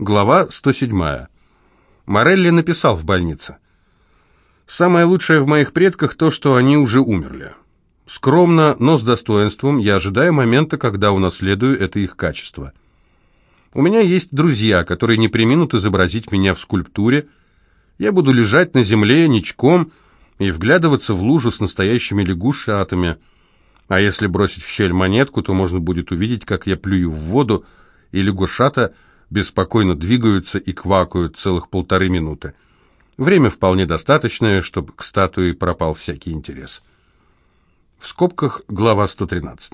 Глава 107. Морелли написал в больнице. «Самое лучшее в моих предках то, что они уже умерли. Скромно, но с достоинством я ожидаю момента, когда унаследую это их качество. У меня есть друзья, которые не приминут изобразить меня в скульптуре. Я буду лежать на земле ничком и вглядываться в лужу с настоящими лягушатами. А если бросить в щель монетку, то можно будет увидеть, как я плюю в воду, и лягушата – беспокойно двигаются и квакают целых полторы минуты. Время вполне достаточное, чтобы к статуе пропал всякий интерес. В скобках глава 113.